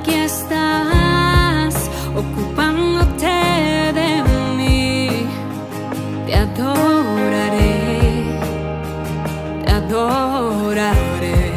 aquí estás ocupándote de mí. Te adoraré, te adoraré.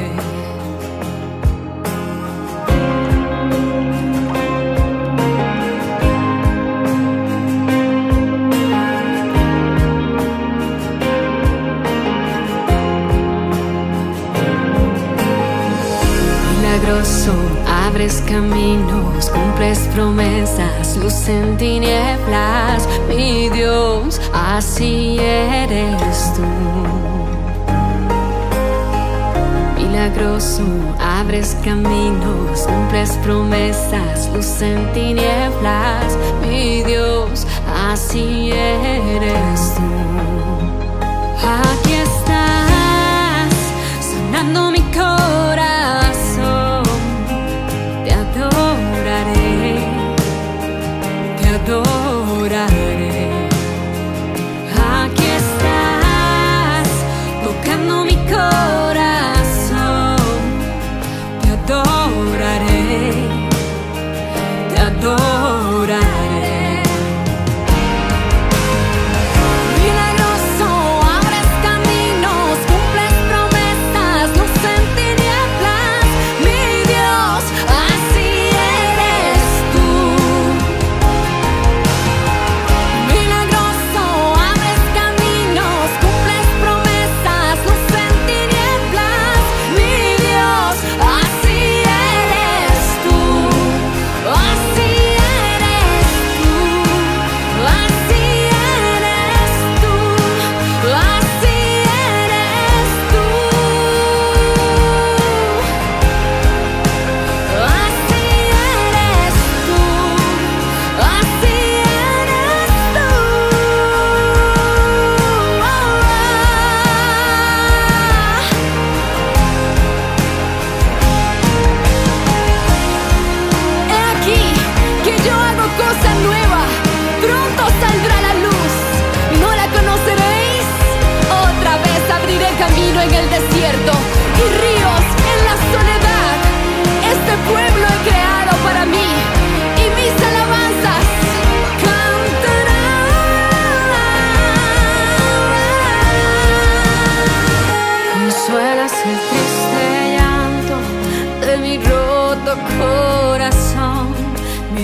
milagroso, abres caminos, cumples promesas, luz en tinieblas, mi Dios, así eres tú. Milagroso, abres caminos, cumples promesas, luz en tinieblas, mi Dios, así eres tú. Aquí estás, sanando mi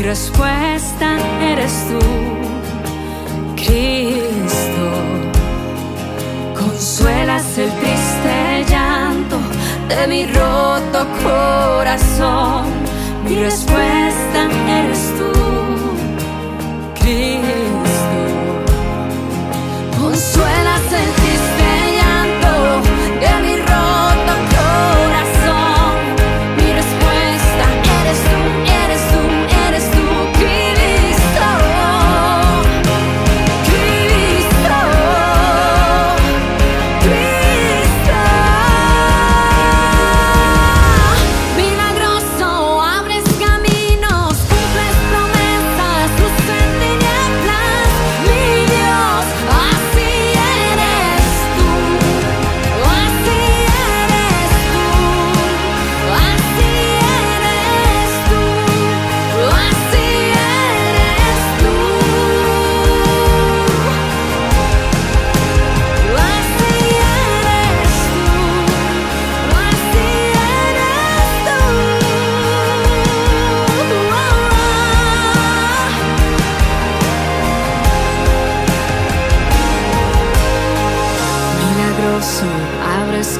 respuesta eres tú, Cristo. Consuelas el triste llanto de mi roto corazón. Mi respuesta eres tú, Cristo.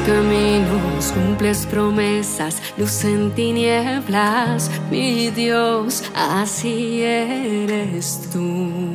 caminos, cumples promesas, luz en tinieblas, mi Dios, así eres tú.